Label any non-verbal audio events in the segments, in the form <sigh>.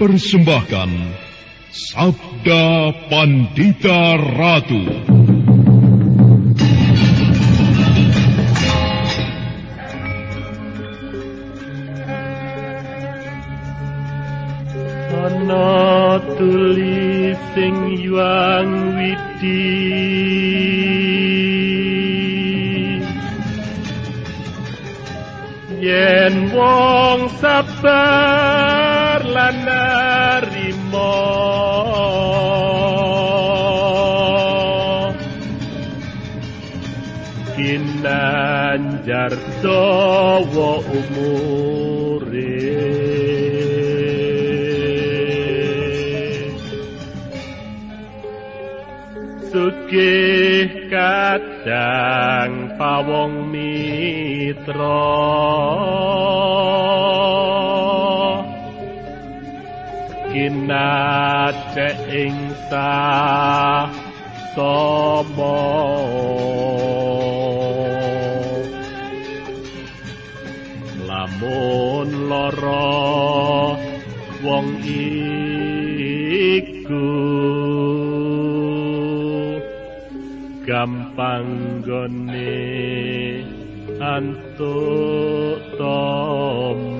Mempersembahkan Sabda Pandita Ratu. Ana tulis sing yuang widi Yen wong sabar lan narimo Kinanjar dawa umure. Sugih kadang pawong mitra Kinate ing somo Lamun lara wong iku gampang gone antuk tombo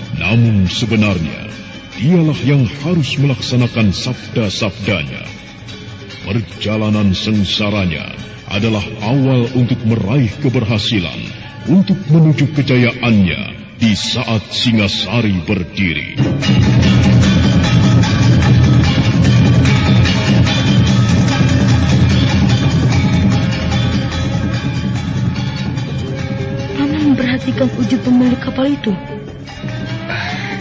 Namun sebenarnya, dialah yang harus melaksanakan sabda-sabdanya. Perjalanan sengsaranya adalah awal untuk meraih keberhasilan, untuk menuju kejayaannya di saat Singasari berdiri. Paman memperhatikan wujud pemilik kapal itu.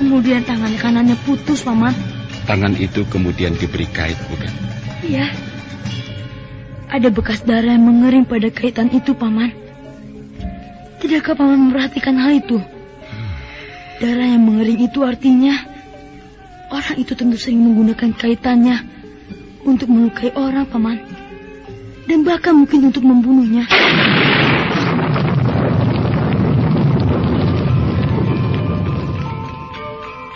Kemudian tangan kanannya putus, paman. Tangan itu kemudian diberi kait, bukan? Iya. Ada bekas darah yang mengering pada kaitan itu, paman. Tidakkah paman memperhatikan hal itu? Darah yang mengering itu artinya orang itu tentu sering menggunakan kaitannya untuk melukai orang, paman. Dan bahkan mungkin untuk membunuhnya.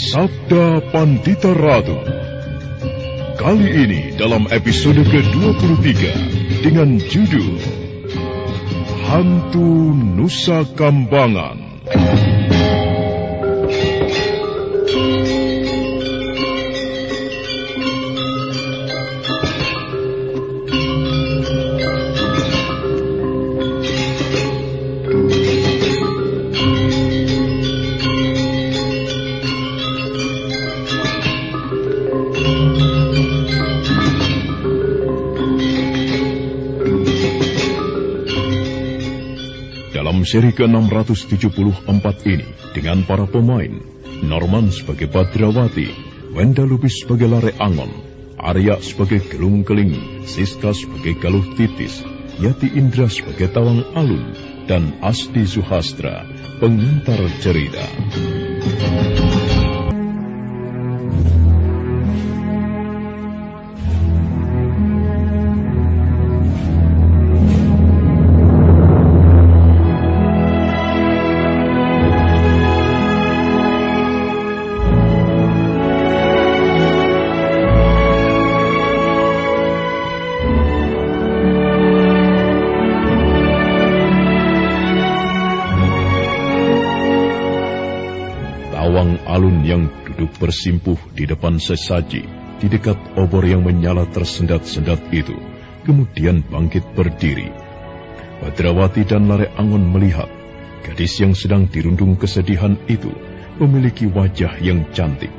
Sabda Pandita Ratu. Kali ini dalam episode ke-23 dengan judul Hantu Nusa Kambangan. Dalam seri ke-674 ini, dengan para pemain, Norman sebagai Badrawati, Wenda Lubis sebagai Lare Angon, Arya sebagai Gelung Keling, Siska sebagai Galuh Titis, Yati Indra sebagai Tawang Alun, dan Asdi Suhastra, pengantar cerita. Bersimpuh di depan sesaji di dekat obor yang menyala tersendat-sendat itu, kemudian bangkit berdiri. Badrawati dan Lare Angon melihat gadis yang sedang dirundung kesedihan itu memiliki wajah yang cantik.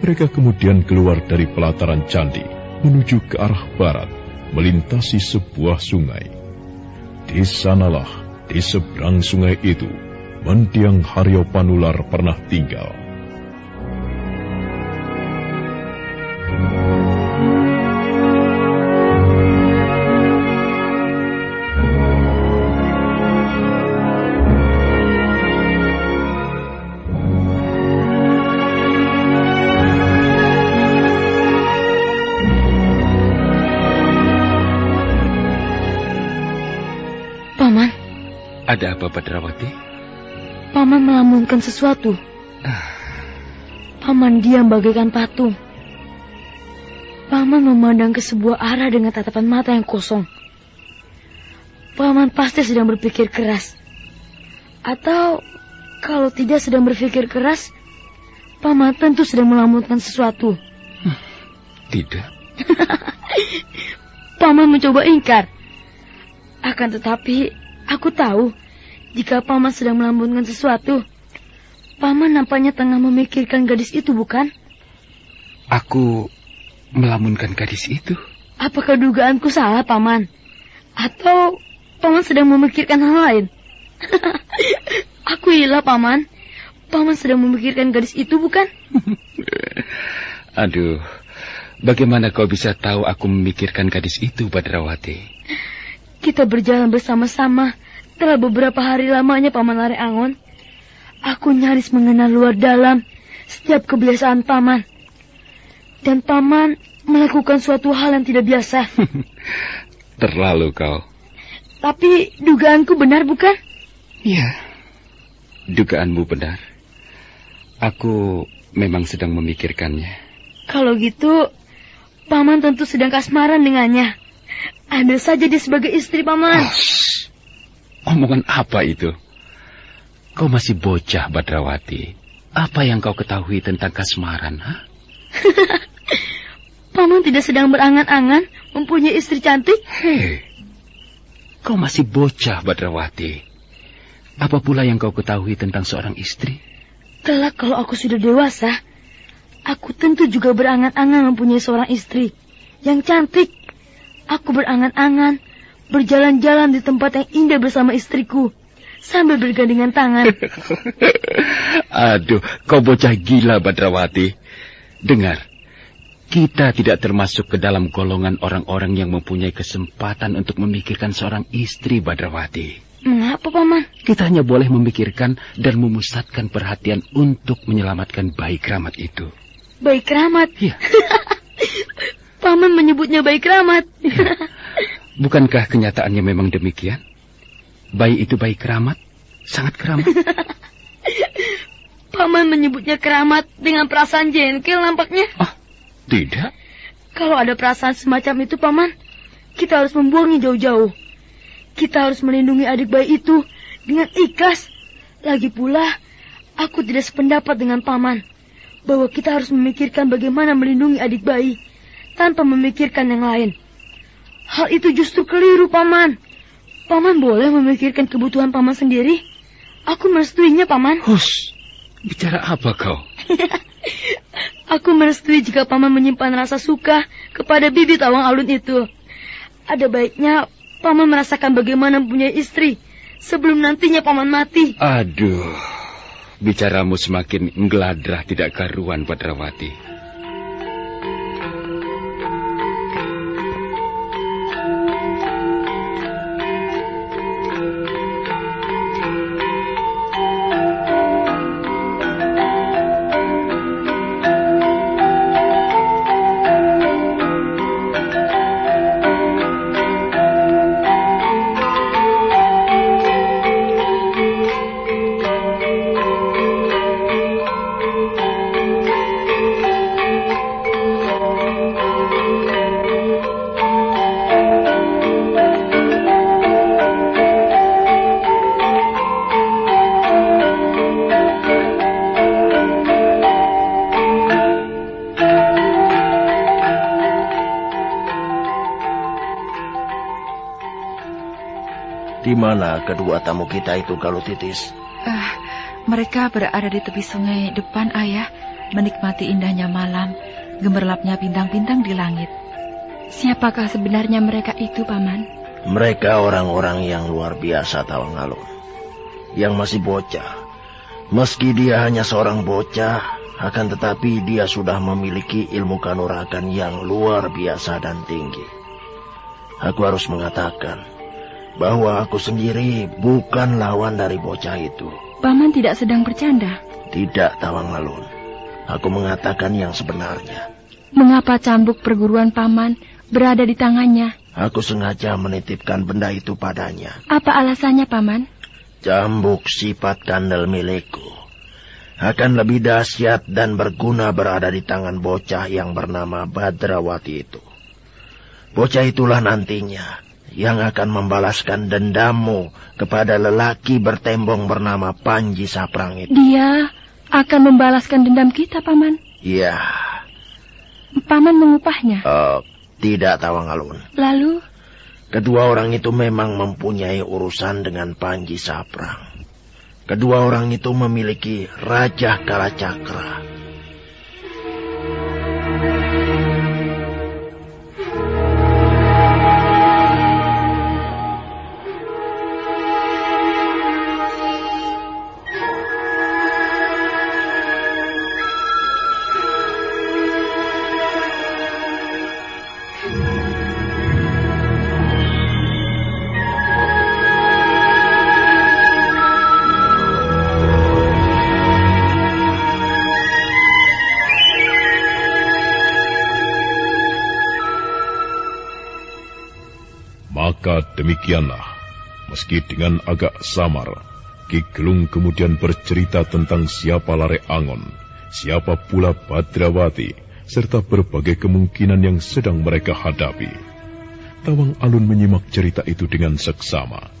Mereka kemudian keluar dari pelataran candi menuju ke arah barat, melintasi sebuah sungai. Di sanalah, di seberang sungai itu, Mendiang Haryo Panular pernah tinggal. Ada apa, Padrawati? Paman melamunkan sesuatu. Ah. Paman diam bagaikan patung. Paman memandang ke sebuah arah dengan tatapan mata yang kosong. Paman pasti sedang berpikir keras. Atau kalau tidak sedang berpikir keras, Paman tentu sedang melamunkan sesuatu. Hmm, tidak. <laughs> Paman mencoba ingkar. Akan tetapi, aku tahu jika Paman sedang melambungkan sesuatu. Paman nampaknya tengah memikirkan gadis itu, bukan? Aku melamunkan gadis itu. Apakah dugaanku salah, Paman? Atau Paman sedang memikirkan hal lain? <laughs> aku hilang, Paman. Paman sedang memikirkan gadis itu, bukan? <laughs> Aduh, bagaimana kau bisa tahu aku memikirkan gadis itu, Badrawati? Kita berjalan bersama-sama setelah beberapa hari lamanya Paman Lare Angon, aku nyaris mengenal luar dalam setiap kebiasaan Paman. Dan Paman melakukan suatu hal yang tidak biasa. <laughs> Terlalu kau. Tapi dugaanku benar bukan? Iya, dugaanmu benar. Aku memang sedang memikirkannya. Kalau gitu, Paman tentu sedang kasmaran dengannya. Ada saja dia sebagai istri Paman. Oh, Omongan apa itu? Kau masih bocah, Badrawati. Apa yang kau ketahui tentang kasmaran, ha? <laughs> Paman tidak sedang berangan-angan mempunyai istri cantik? Hei, kau masih bocah, Badrawati. Apa pula yang kau ketahui tentang seorang istri? Kelak kalau aku sudah dewasa, aku tentu juga berangan-angan mempunyai seorang istri yang cantik. Aku berangan-angan berjalan-jalan di tempat yang indah bersama istriku sambil bergandengan tangan. <laughs> Aduh, kau bocah gila Badrawati. Dengar, kita tidak termasuk ke dalam golongan orang-orang yang mempunyai kesempatan untuk memikirkan seorang istri Badrawati. Mengapa, Paman? Kita hanya boleh memikirkan dan memusatkan perhatian untuk menyelamatkan bayi keramat itu. Bayi keramat? Iya. <laughs> Paman menyebutnya bayi keramat. <laughs> Bukankah kenyataannya memang demikian? Bayi itu bayi keramat, sangat keramat. <laughs> Paman menyebutnya keramat dengan perasaan jengkel nampaknya. Ah, tidak. Kalau ada perasaan semacam itu, Paman, kita harus membuangnya jauh-jauh. Kita harus melindungi adik bayi itu dengan ikhlas. Lagi pula, aku tidak sependapat dengan Paman bahwa kita harus memikirkan bagaimana melindungi adik bayi tanpa memikirkan yang lain. Hal itu justru keliru, Paman. Paman boleh memikirkan kebutuhan Paman sendiri. Aku merestuinya, Paman. Hus, bicara apa kau? <laughs> Aku merestui jika Paman menyimpan rasa suka kepada bibit awang alun itu. Ada baiknya Paman merasakan bagaimana mempunyai istri sebelum nantinya Paman mati. Aduh, bicaramu semakin menggeladrah tidak karuan, Padrawati. Mana kedua tamu kita itu, Galutitis? Ah, mereka berada di tepi sungai depan, Ayah, menikmati indahnya malam, gemerlapnya bintang-bintang di langit. Siapakah sebenarnya mereka itu, Paman? Mereka orang-orang yang luar biasa, Tawang Alun. Yang masih bocah. Meski dia hanya seorang bocah, akan tetapi dia sudah memiliki ilmu kanuragan yang luar biasa dan tinggi. Aku harus mengatakan bahwa aku sendiri bukan lawan dari bocah itu. Paman tidak sedang bercanda. Tidak, Tawang Alun. Aku mengatakan yang sebenarnya. Mengapa cambuk perguruan paman berada di tangannya? Aku sengaja menitipkan benda itu padanya. Apa alasannya, paman? Cambuk sifat kandel milikku akan lebih dahsyat dan berguna berada di tangan bocah yang bernama Badrawati itu. Bocah itulah nantinya yang akan membalaskan dendammu kepada lelaki bertembong bernama Panji Saprang itu. Dia akan membalaskan dendam kita, Paman. Iya. Paman mengupahnya. Uh, tidak, Tawang Alun. Lalu? Kedua orang itu memang mempunyai urusan dengan Panji Saprang. Kedua orang itu memiliki Raja Kalacakra. Maka demikianlah, meski dengan agak samar, Ki Gelung kemudian bercerita tentang siapa Lare Angon, siapa pula Badrawati, serta berbagai kemungkinan yang sedang mereka hadapi. Tawang Alun menyimak cerita itu dengan seksama.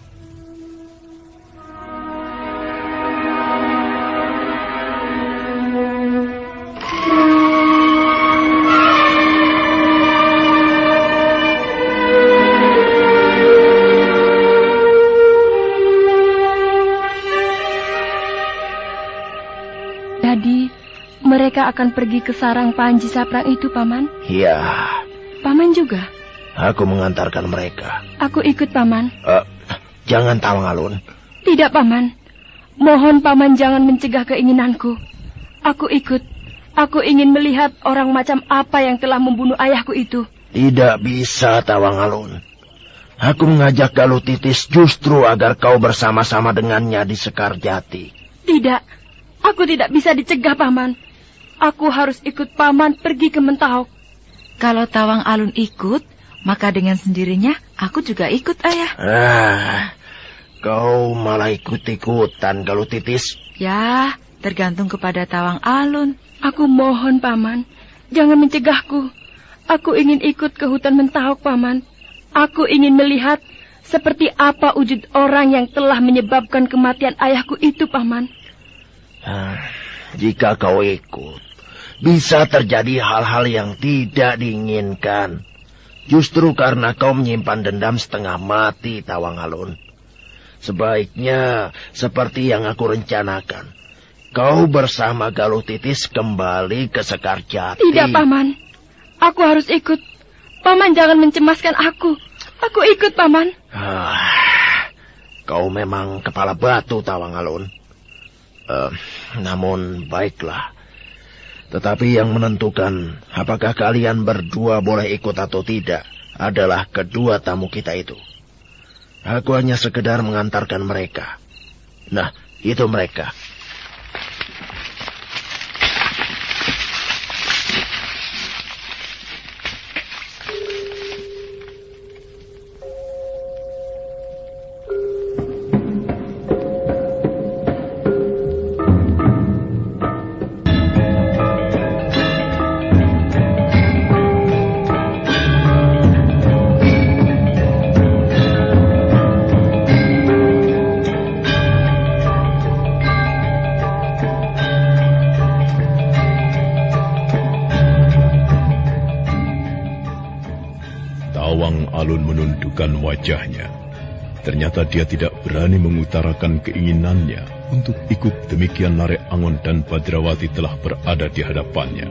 Mereka akan pergi ke sarang Panji Saprang itu, Paman? Iya, Paman juga? aku mengantarkan mereka. Aku ikut, Paman. Eh, jangan Tawang Alun. Tidak, Paman. Mohon Paman jangan mencegah keinginanku. Aku ikut. Aku ingin melihat orang macam apa yang telah membunuh ayahku itu. Tidak bisa, Tawang Alun. Aku mengajak Galuh Titis justru agar kau bersama-sama dengannya di Sekar Jati. Tidak. Aku tidak bisa dicegah, Paman. Aku harus ikut Paman pergi ke Mentahok. Kalau Tawang Alun ikut, maka dengan sendirinya aku juga ikut, Ayah. Ah, kau malah ikut-ikutan Galuh Titis. Ya, tergantung kepada Tawang Alun. Aku mohon, Paman. Jangan mencegahku. Aku ingin ikut ke hutan Mentahok, Paman. Aku ingin melihat seperti apa wujud orang yang telah menyebabkan kematian ayahku itu, Paman. Ah, jika kau ikut, bisa terjadi hal-hal yang tidak diinginkan. Justru karena kau menyimpan dendam setengah mati, Tawang Alun. Sebaiknya seperti yang aku rencanakan. Kau bersama Galuh Titis kembali ke Sekar Jati. Tidak, Paman. Aku harus ikut. Paman jangan mencemaskan aku. Aku ikut, Paman. Ah, kau memang kepala batu, Tawang Alun. Eh, namun baiklah. Tetapi yang menentukan apakah kalian berdua boleh ikut atau tidak adalah kedua tamu kita itu. Aku hanya sekedar mengantarkan mereka. Nah, itu mereka. Menundukkan wajahnya. Ternyata dia tidak berani mengutarakan keinginannya untuk ikut demikian Lare Angon dan Badrawati telah berada di hadapannya.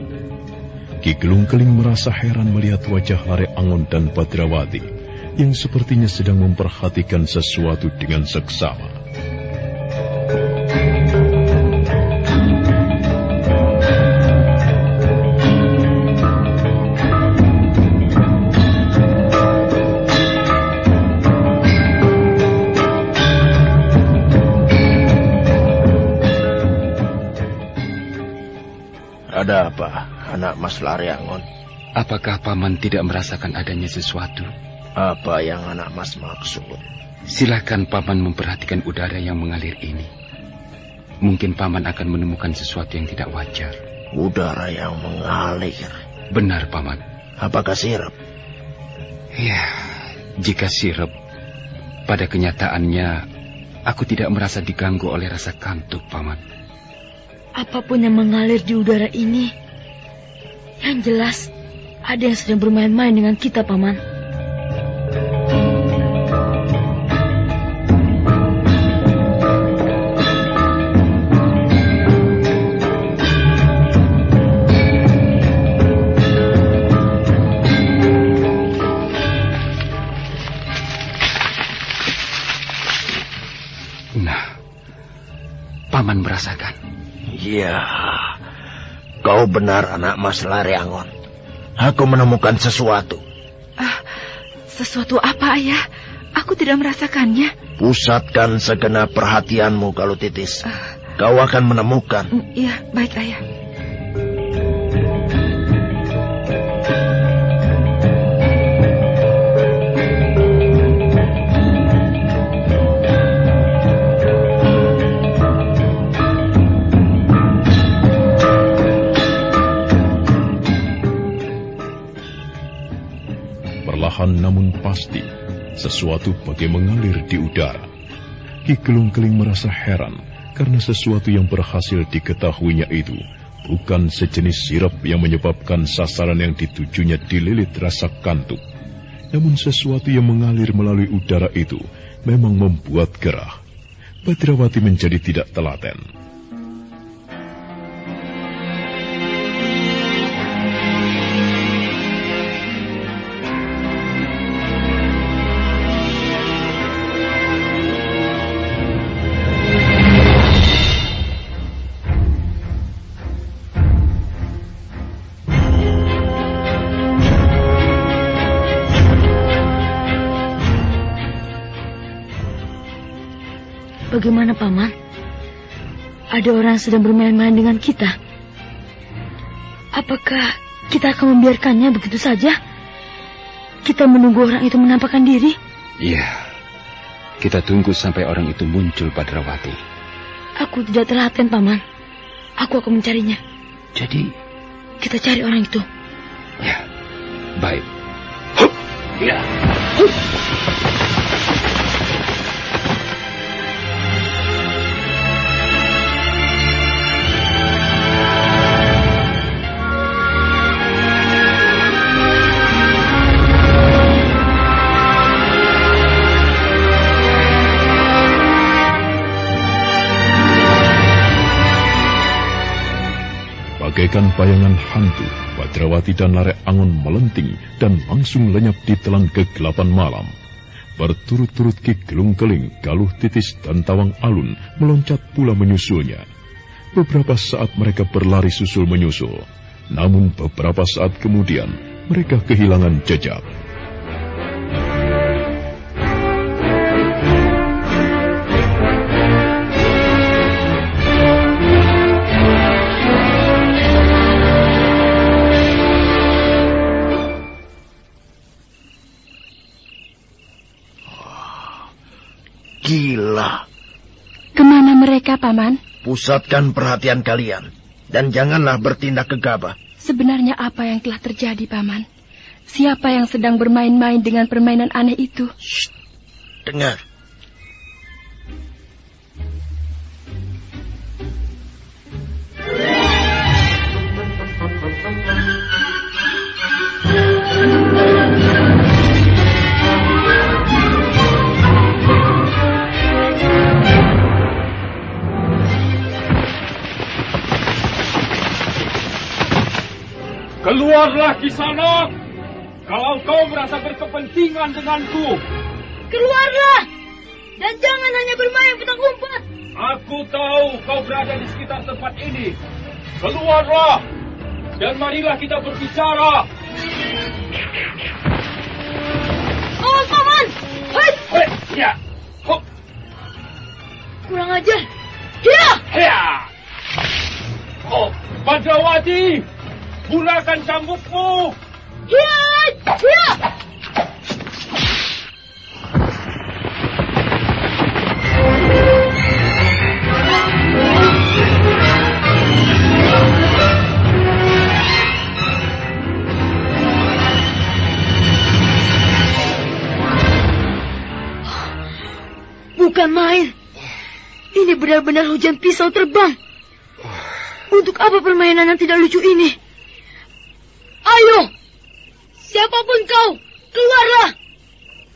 Ki Gelung Keling merasa heran melihat wajah Lare Angon dan Badrawati yang sepertinya sedang memperhatikan sesuatu dengan seksama. Apa, anak Mas Laryangon? Apakah paman tidak merasakan adanya sesuatu? Apa yang anak Mas maksud? Silakan paman memperhatikan udara yang mengalir ini. Mungkin paman akan menemukan sesuatu yang tidak wajar. Udara yang mengalir. Benar, paman. Apakah sirap? Ya, jika sirup, pada kenyataannya aku tidak merasa diganggu oleh rasa kantuk, paman. Apa pun yang mengalir di udara ini, yang jelas ada yang sedang bermain-main dengan kita, Paman. Nah, paman merasakan. Iya, kau benar anak Mas Laryangon. Aku menemukan sesuatu. Ah, sesuatu apa, Ayah? Aku tidak merasakannya. Pusatkan segenap perhatianmu kalau titis. Kau akan menemukan. Mm, Iya, baik, Ayah. Perlahan namun pasti, sesuatu bagai mengalir di udara. Ki Gelung Keling merasa heran karena sesuatu yang berhasil diketahuinya itu bukan sejenis sirup yang menyebabkan sasaran yang ditujunya dililit rasa kantuk. Namun sesuatu yang mengalir melalui udara itu memang membuat gerah. Badrawati menjadi tidak telaten. Bagaimana, Paman? Ada orang yang sedang bermain-main dengan kita. Apakah kita akan membiarkannya begitu saja? Kita menunggu orang itu menampakkan diri? Iya, kita tunggu sampai orang itu muncul, Badrawati. Aku tidak telaten, Paman. Aku akan mencarinya. Jadi, Kita cari orang itu. ya, baik. Ya. Bagaikan bayangan hantu, Badrawati dan Lare Angon melenting dan langsung lenyap di telan kegelapan malam. Berturut-turut Ki Gelung Keling, Galuh Titis, dan Tawang Alun meloncat pula menyusulnya. Beberapa saat mereka berlari susul menyusul. Namun beberapa saat kemudian, mereka kehilangan jejak. Mereka, Paman? Pusatkan perhatian kalian. Dan janganlah bertindak gegabah. Sebenarnya apa yang telah terjadi, Paman? Siapa yang sedang bermain-main dengan permainan aneh itu? Shh. Dengar. Keluarlah di sana. Kalau kau merasa berkepentingan denganku. Keluarlah! Dan jangan hanya bermain petak umpet. Aku tahu kau berada di sekitar tempat ini. Keluarlah. Dan marilah kita berbicara. Awas, Paman! Hei! Hei, ya. Hop, Kurang ajar. Ya! ya. Oh, Badrawati, gunakan cambukmu. Ya! Ya! Bukan main. Ini benar-benar hujan pisau terbang. Untuk apa permainan yang tidak lucu ini? Ayo, siapa pun kau, keluarlah.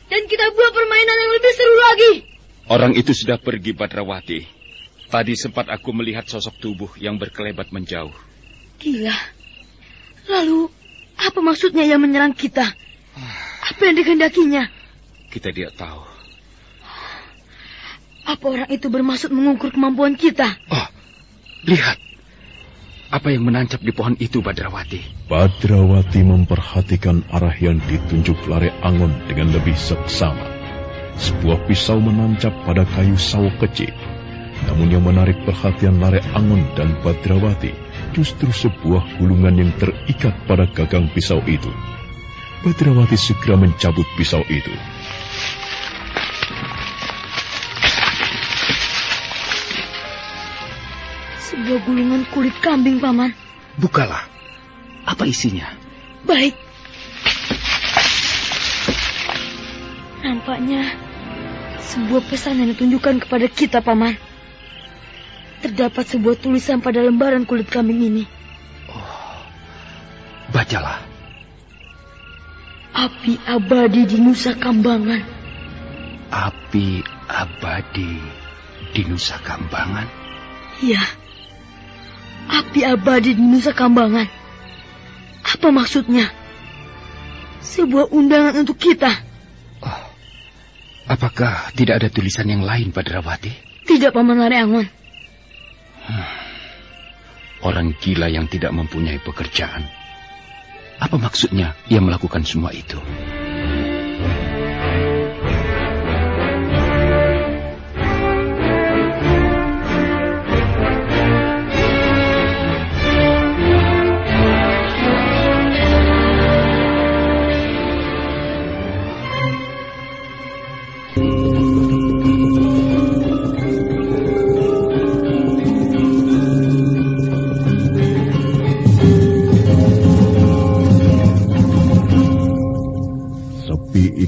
Dan kita buat permainan yang lebih seru lagi. Orang itu sudah pergi, Badrawati. Tadi sempat aku melihat sosok tubuh yang berkelebat menjauh. Gila. Lalu, apa maksudnya ia menyerang kita? Apa yang dikehendakinya? Kita tidak tahu. Apa orang itu bermaksud mengukur kemampuan kita? Oh, lihat. Apa yang menancap di pohon itu, Badrawati? Badrawati memperhatikan arah yang ditunjuk Lare Angon dengan lebih seksama. Sebuah pisau menancap pada kayu sawo kecil. Namun yang menarik perhatian Lare Angon dan Badrawati justru sebuah gulungan yang terikat pada gagang pisau itu. Badrawati segera mencabut pisau itu. Sebuah gulungan kulit kambing, Paman. Bukalah. Apa isinya? Baik. Nampaknya sebuah pesan yang ditunjukkan kepada kita, Paman. Terdapat sebuah tulisan pada lembaran kulit kambing ini. Bacalah. Api abadi di Nusa Kambangan. Api abadi di Nusa Kambangan. Iya. Api abadi di Nusa Kambangan. Apa maksudnya? Sebuah undangan untuk kita. Oh, apakah tidak ada tulisan yang lain, Badrawati? Tidak, Paman Lare Angon. Orang gila yang tidak mempunyai pekerjaan. Apa maksudnya ia melakukan semua itu?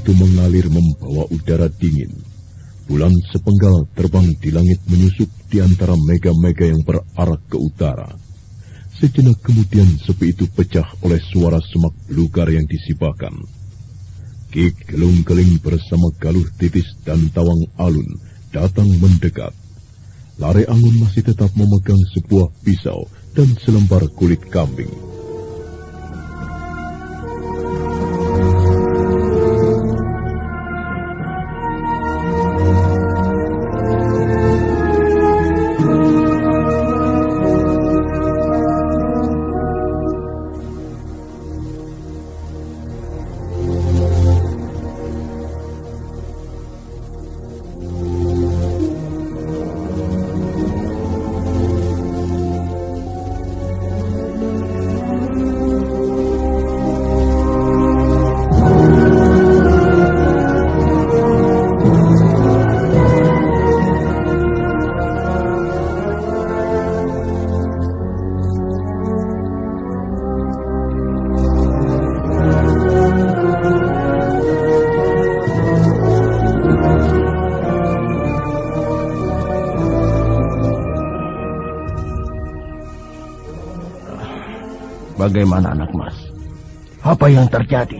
Itu mengalir membawa udara dingin. Bulan sepenggal terbang di langit menyusup di antara mega-mega yang berarak ke utara. Sejenak kemudian sepi itu pecah oleh suara semak belukar yang disibakan. Ki Gelung Keling bersama Galuh Titis dan Tawang Alun datang mendekat. Lare Angun masih tetap memegang sebuah pisau dan selembar kulit kambing. Bagaimana anak mas? Apa yang terjadi?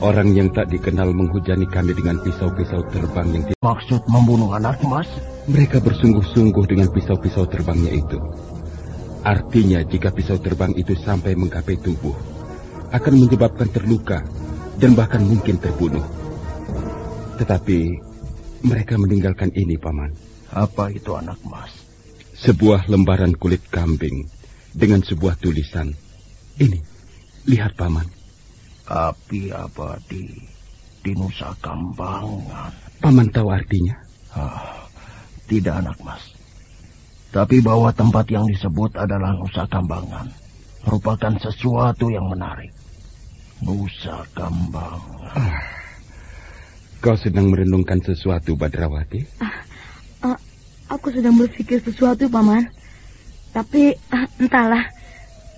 Orang yang tak dikenal menghujani kami dengan pisau-pisau terbang yang Maksud membunuh anak mas? mereka bersungguh-sungguh dengan pisau-pisau terbangnya itu. Artinya jika pisau terbang itu sampai menggapai tubuh, akan menyebabkan terluka dan bahkan mungkin terbunuh. Tetapi mereka meninggalkan ini, Paman. Apa itu anak mas? Sebuah lembaran kulit kambing dengan sebuah tulisan. Ini, lihat Paman. Api abadi di Nusa Kambangan. Paman tahu artinya? Ah, tidak anak mas. Tapi bahwa tempat yang disebut adalah Nusa Kambangan merupakan sesuatu yang menarik. Nusa Kambangan. Ah, kau sedang merenungkan sesuatu, Badrawati? Ah, ah, aku sedang berpikir sesuatu, Paman. Tapi ah, entahlah,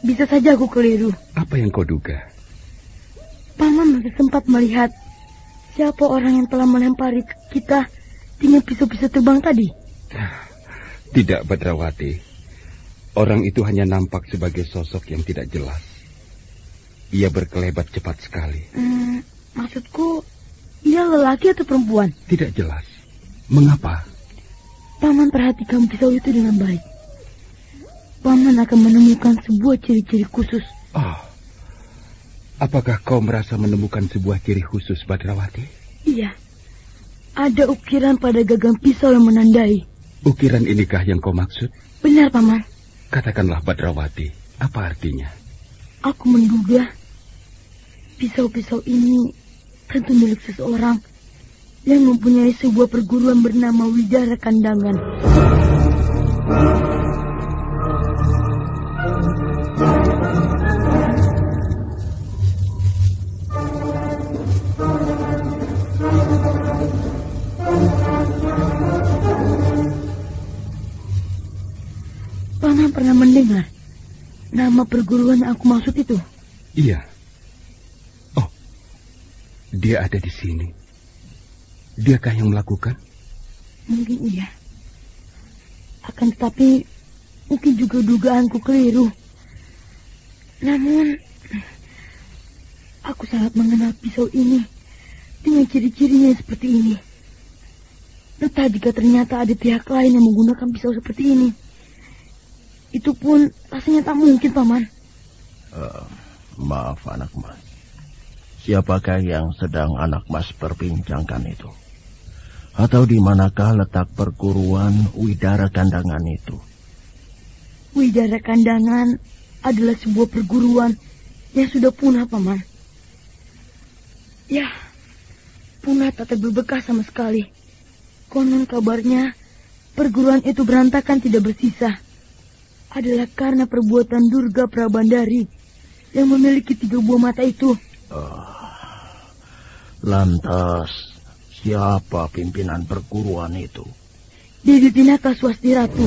bisa saja aku keliru. Apa yang kau duga? Paman masih sempat melihat siapa orang yang telah melempari kita dengan pisau-pisau terbang tadi. Tidak, Badrawati. Orang itu hanya nampak sebagai sosok yang tidak jelas. Ia berkelebat cepat sekali. Hmm, maksudku, ia lelaki atau perempuan? Tidak jelas. Mengapa? Paman perhatikan pisau itu dengan baik. Paman akan menemukan sebuah ciri-ciri khusus. Oh, apakah kau merasa menemukan sebuah ciri khusus, Badrawati? Iya, ada ukiran pada gagang pisau yang menandai. Ukiran inikah yang kau maksud? Benar, Paman. Katakanlah, Badrawati, apa artinya? Aku menduga pisau-pisau ini tentu milik seseorang yang mempunyai sebuah perguruan bernama Widara Kandangan. Pernah mendengar nama perguruan yang aku maksud itu? Iya. Oh, dia ada di sini. Diakah yang melakukan? Mungkin iya. Akan tetapi mungkin juga dugaanku keliru. Namun aku sangat mengenal pisau ini dengan ciri-cirinya seperti ini. Entah jika ternyata ada pihak lain yang menggunakan pisau seperti ini. Itu pun rasanya tak mungkin, Paman. Uh, maaf anak mas. Siapakah yang sedang anak mas perbincangkan itu? Atau di manakah letak perguruan Widara Kandangan itu? Widara Kandangan adalah sebuah perguruan yang sudah punah, Paman. Ya, punah tak berbekas sama sekali. Konon kabarnya, perguruan itu berantakan tidak bersisa. Adalah karena perbuatan Durga Prabandari yang memiliki tiga buah mata itu. Uh, lantas, siapa pimpinan perguruan itu? Dewi Pinaka Swasti Ratu.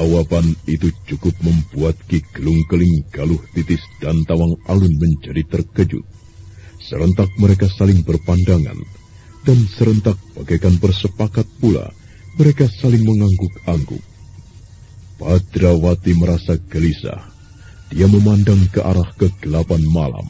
Jawaban itu cukup membuat Ki Gelung Keling, Galuh Titis, dan Tawang Alun menjadi terkejut. Serentak mereka saling berpandangan, dan serentak bagaikan bersepakat pula, mereka saling mengangguk-angguk. Padrawati merasa gelisah. Dia memandang ke arah kegelapan malam.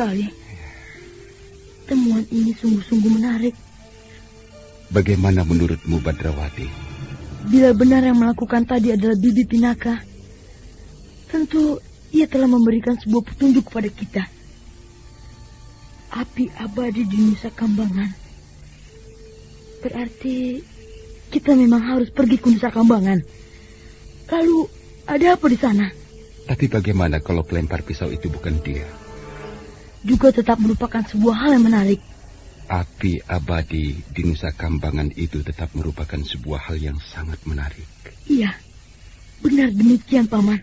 Sekali. Temuan ini sungguh-sungguh menarik. Bagaimana menurutmu, Badrawati? Bila benar yang melakukan tadi adalah Bibi Pinaka, tentu ia telah memberikan sebuah petunjuk kepada kita. Api abadi di Nusa Kambangan. Berarti kita memang harus pergi ke Nusa Kambangan. Lalu ada apa di sana? Tapi bagaimana kalau pelempar pisau itu bukan dia? Juga tetap merupakan sebuah hal yang menarik. Api abadi di Nusa Kambangan itu tetap merupakan sebuah hal yang sangat menarik. Iya, benar demikian, Paman.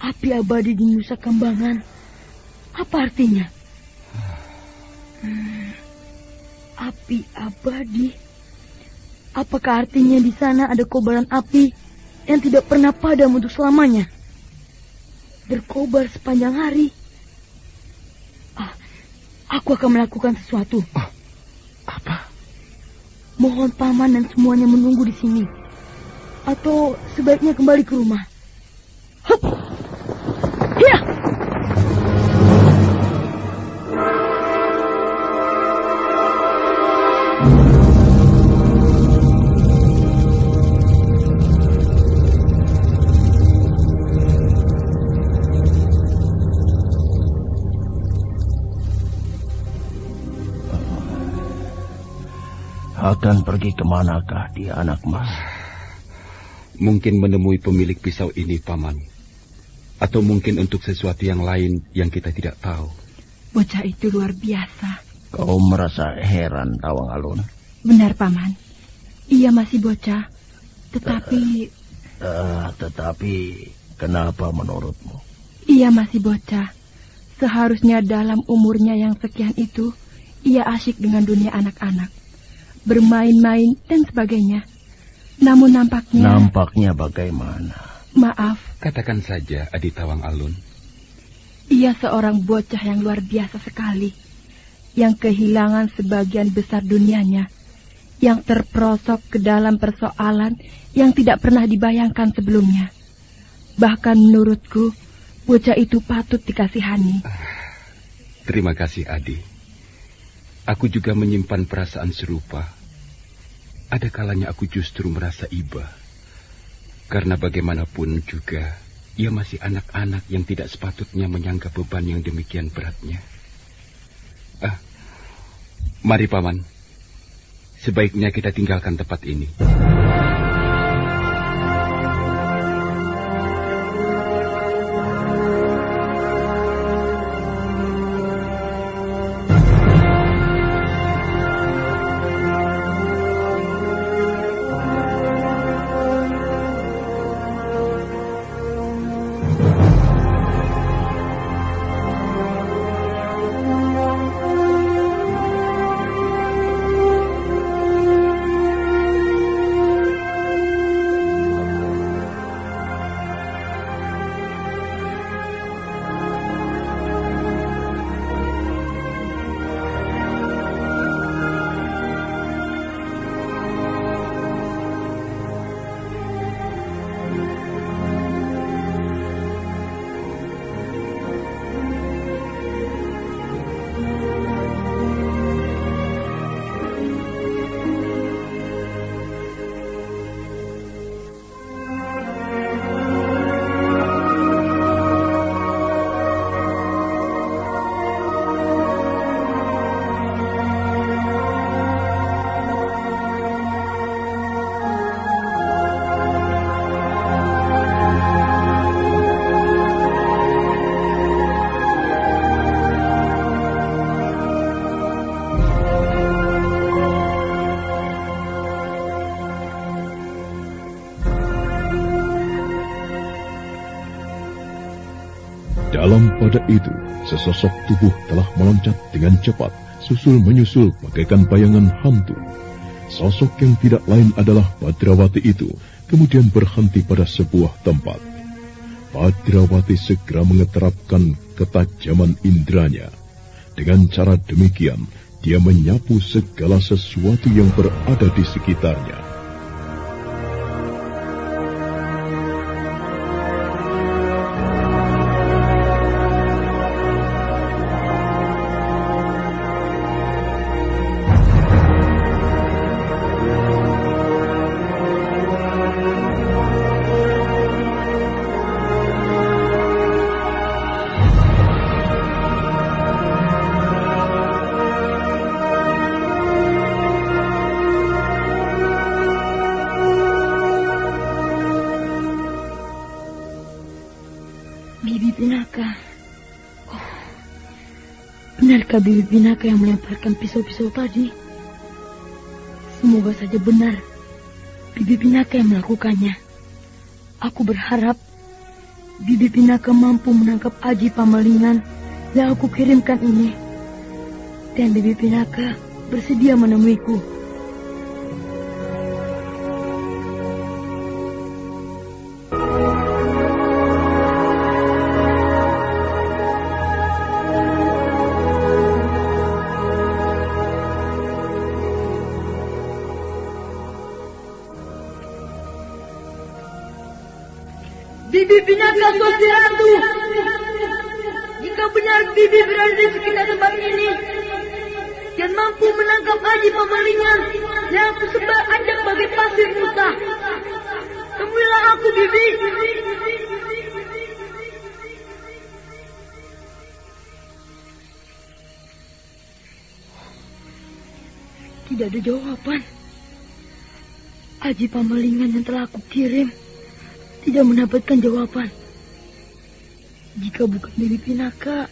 Api abadi di Nusa Kambangan. Apa artinya? Hmm, api abadi. Apakah artinya di sana ada kobaran api yang tidak pernah padam untuk selamanya? Berkobar sepanjang hari. Aku akan melakukan sesuatu. Oh, apa? Mohon paman dan semuanya menunggu di sini. Atau sebaiknya kembali ke rumah. Akan pergi ke manakah dia anak mas? Mungkin menemui pemilik pisau ini, Paman. Atau mungkin untuk sesuatu yang lain yang kita tidak tahu. Bocah itu luar biasa. Kau merasa heran, Tawang Alun? Benar, Paman. Ia masih bocah. Tetapi... Uh, tetapi kenapa menurutmu? Ia masih bocah. Seharusnya dalam umurnya yang sekian itu, ia asyik dengan dunia anak-anak. Bermain-main dan sebagainya. Namun nampaknya... Nampaknya bagaimana? Maaf. Katakan saja, Adi Tawang Alun. Ia seorang bocah yang luar biasa sekali. Yang kehilangan sebagian besar dunianya. Yang terperosok ke dalam persoalan yang tidak pernah dibayangkan sebelumnya. Bahkan menurutku, bocah itu patut dikasihani. Terima kasih, Adi. Aku juga menyimpan perasaan serupa. Ada kalanya aku justru merasa iba. Karena bagaimanapun juga, ia masih anak-anak yang tidak sepatutnya menyangka beban yang demikian beratnya. Ah, mari paman. Sebaiknya kita tinggalkan tempat ini. Pada itu, sesosok tubuh telah meloncat dengan cepat, susul menyusul bagaikan bayangan hantu. Sosok yang tidak lain adalah Badrawati itu, kemudian berhenti pada sebuah tempat. Badrawati segera mengeterapkan ketajaman indranya. Dengan cara demikian, dia menyapu segala sesuatu yang berada di sekitarnya. Benarkah Bibi Pinaka yang melemparkan pisau-pisau tadi? Semoga saja benar. Bibi Pinaka yang melakukannya. Aku berharap Bibi Pinaka mampu menangkap Aji Pamalingan yang aku kirimkan ini. Dan Bibi Pinaka bersedia menemuiku. Aji Pemalingan yang aku sebar ajak bagai pasir muta. Temuilah aku, Bibi. Tidak ada jawaban. Aji Pamalingan yang telah aku kirim tidak mendapatkan jawaban. Jika bukan Bibi Pinaka,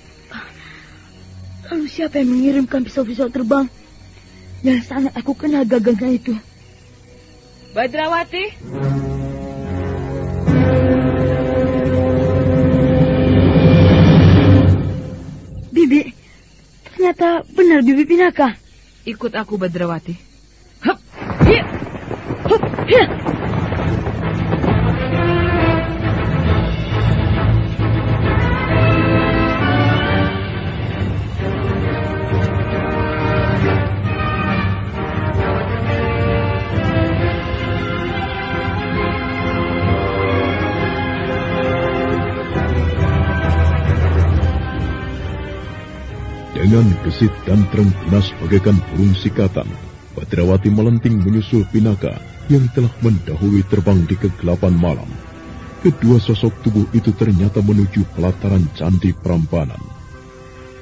lalu siapa yang mengirimkan pisau-pisau terbang yang sangat aku kenal gagangnya itu? Badrawati? Bibi, ternyata benar Bibi Pinaka. Ikut aku, Badrawati. Hup, hiya, hup, hiya. Dengan gesit dan terengginas bagaikan burung sikatan, Badrawati melenting menyusul Pinaka yang telah mendahului terbang di kegelapan malam. Kedua sosok tubuh itu ternyata menuju pelataran candi Prambanan.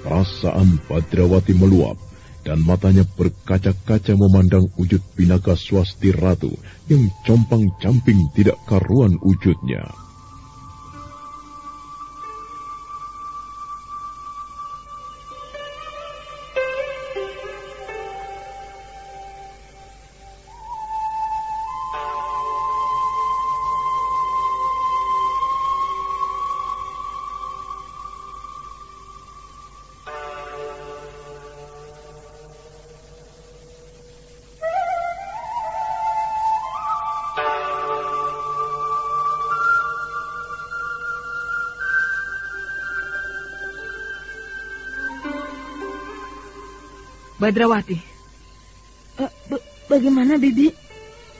Perasaan Badrawati meluap dan matanya berkaca-kaca memandang wujud Pinaka Swasti Ratu yang compang-camping tidak karuan wujudnya. Badrawati, ba- bagaimana, Bibi?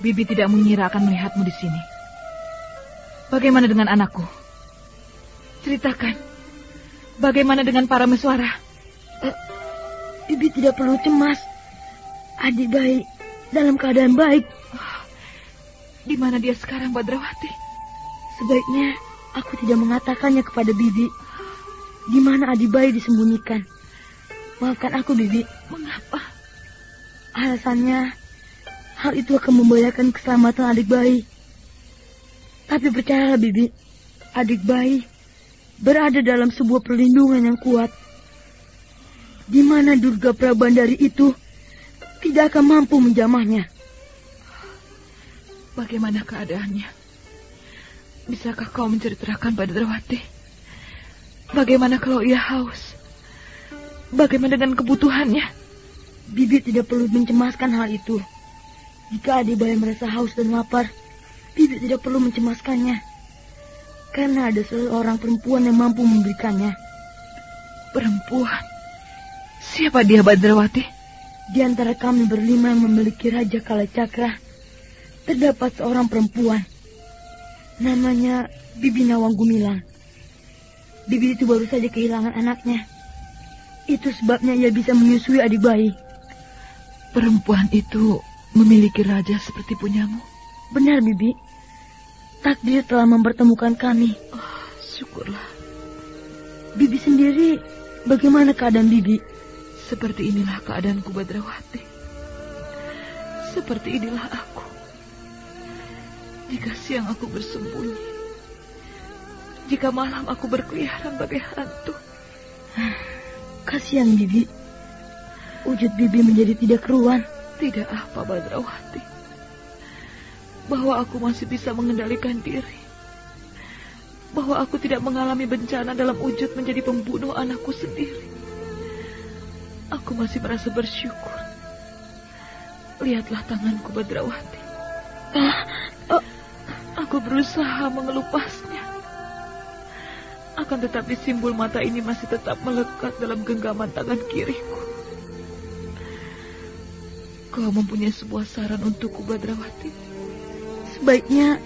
Bibi tidak mengira akan melihatmu di sini. Bagaimana dengan anakku? Ceritakan. Bagaimana dengan para meswara? Bibi tidak perlu cemas. Adik baik dalam keadaan baik. Di mana dia sekarang, Badrawati? Sebaiknya aku tidak mengatakannya kepada Bibi. Di mana adik bayi disembunyikan. Maafkan aku, Bibi. Alasannya, hal itu akan membahayakan keselamatan adik bayi. Tapi percayalah, Bibi. Adik bayi berada dalam sebuah perlindungan yang kuat. Di mana Durga Prabandari itu tidak akan mampu menjamahnya. Bagaimana keadaannya? Bisakah kau menceritakan pada Drawati? Bagaimana kalau ia haus? Bagaimana dengan kebutuhannya? Bibi tidak perlu mencemaskan hal itu. Jika adik bayi merasa haus dan lapar, Bibi tidak perlu mencemaskannya. Karena ada seorang perempuan yang mampu memberikannya. Perempuan? Siapa dia, Badrawati? Di antara kami berlima yang memiliki Raja Kalacakra, terdapat seorang perempuan. Namanya Bibi Nawang Gumilang. Bibi itu baru saja kehilangan anaknya. Itu sebabnya ia bisa menyusui adik bayi. Perempuan itu memiliki raja seperti punyamu. Benar, Bibi. Takdir telah mempertemukan kami. Oh, syukurlah. Bibi sendiri, bagaimana keadaan Bibi? Seperti inilah keadaanku, Badrawati. Seperti inilah aku. Jika siang aku bersembunyi. Jika malam aku berkeliaran bagai hantu. Kasihan Bibi. Wujud Bibi menjadi tidak keruan. Tidak apa, Badrawati. Bahwa aku masih bisa mengendalikan diri. Bahwa aku tidak mengalami bencana dalam wujud menjadi pembunuh anakku sendiri. Aku masih merasa bersyukur. Lihatlah tanganku, Badrawati. Ah, oh, Aku berusaha mengelupasnya. Akan tetapi simbol mata ini masih tetap melekat dalam genggaman tangan kiriku. Kau mempunyai sebuah saran untukku, Badrawati. sebaiknya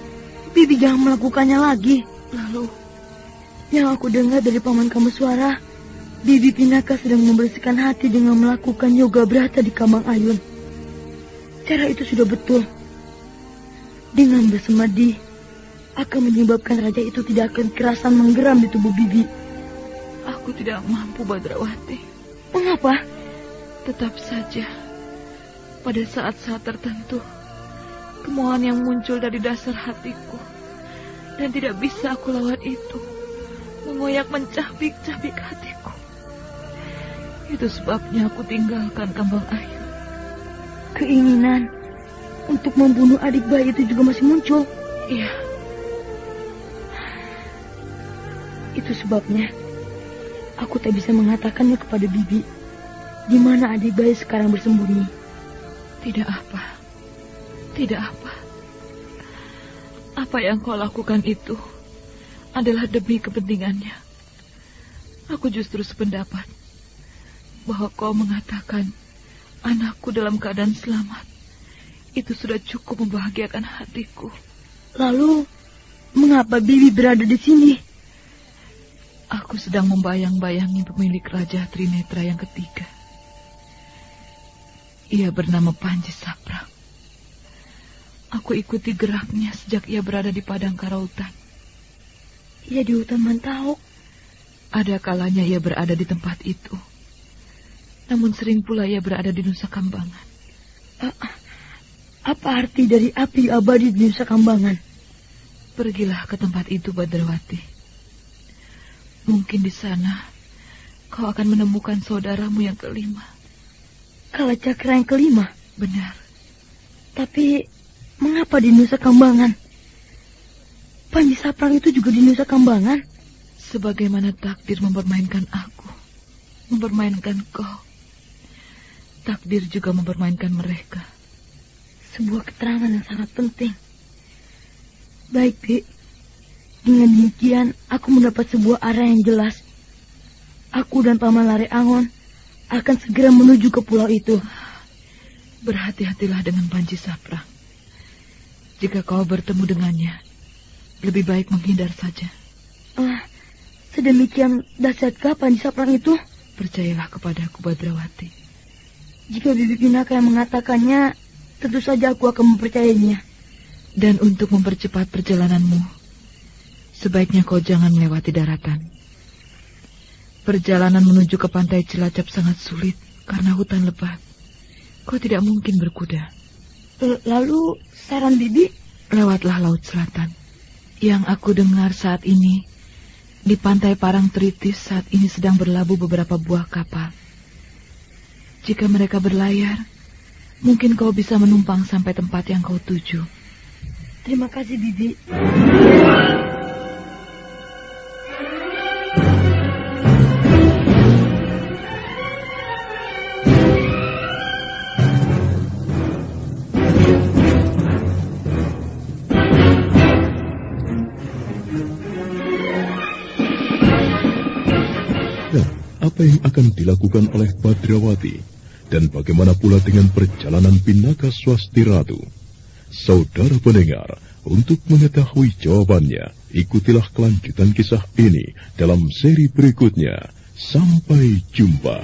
Bibi jangan melakukannya lagi. Lalu, Yang aku dengar dari paman kamu suara, Bibi Pinaka sedang membersihkan hati dengan melakukan yoga brata di Kamang Ayun. Cara itu sudah betul. Dengan bersemadi, akan menyebabkan raja itu tidak akan kerasan menggeram di tubuh Bibi. aku tidak mampu, Badrawati. Mengapa? Tetap saja, pada saat-saat tertentu, kemohonan yang muncul dari dasar hatiku dan tidak bisa aku lawan itu mengoyak mencabik-cabik hatiku. Itu sebabnya aku tinggalkan kambang ayu. Keinginan untuk membunuh adik bayi itu juga masih muncul. Iya, Itu sebabnya aku tak bisa mengatakannya kepada Bibi di mana adik bayi sekarang bersembunyi. Tidak apa. Tidak apa. Apa yang kau lakukan itu adalah demi kepentingannya. Aku justru sependapat bahwa kau mengatakan anakku dalam keadaan selamat. Itu sudah cukup membahagiakan hatiku. Lalu mengapa Bibi berada di sini? Aku sedang membayang-bayangi pemilik Raja Trinetra yang ketiga. Ia bernama Panji Saprang. Aku ikuti geraknya sejak ia berada di padang karautan. Ia di hutan Mantauk. Ada kalanya ia berada di tempat itu. Namun sering pula ia berada di Nusa Kambangan. Apa arti dari api abadi di Nusa Kambangan? Pergilah ke tempat itu, Badrawati. Mungkin di sana kau akan menemukan saudaramu yang kelima. Kala cakra yang kelima. Benar, Tapi mengapa di Nusa Kambangan? Panji Saprang itu juga di Nusa Kambangan. sebagaimana takdir mempermainkan aku, mempermainkan kau. Takdir juga mempermainkan mereka. Sebuah keterangan yang sangat penting. Baik, Bi. Dengan demikian, aku mendapat sebuah arah yang jelas. Aku dan Paman Lare Angon akan segera menuju ke pulau itu. Berhati-hatilah dengan Panji Saprang. Jika kau bertemu dengannya, lebih baik menghindar saja. Ah, sedemikian dahsyatkah Panji Saprang itu? Percayalah kepadaku, Badrawati. Jika Bibi Pinaka yang mengatakannya, tentu saja aku akan mempercayainya. Dan untuk mempercepat perjalananmu, sebaiknya kau jangan melewati daratan. Perjalanan menuju ke pantai Cilacap sangat sulit karena hutan lebat. Kau tidak mungkin berkuda. L- Lalu, saran Bibi? Lewatlah Laut Selatan. Yang aku dengar saat ini, di pantai Parang Tritis saat ini sedang berlabuh beberapa buah kapal. Jika mereka berlayar, mungkin kau bisa menumpang sampai tempat yang kau tuju. Terima kasih, Bibi. Apa yang akan dilakukan oleh Badrawati dan bagaimana pula dengan perjalanan Pinaka Swasti Ratu? Saudara pendengar, untuk mengetahui jawabannya, ikutilah kelanjutan kisah ini dalam seri berikutnya. Sampai jumpa.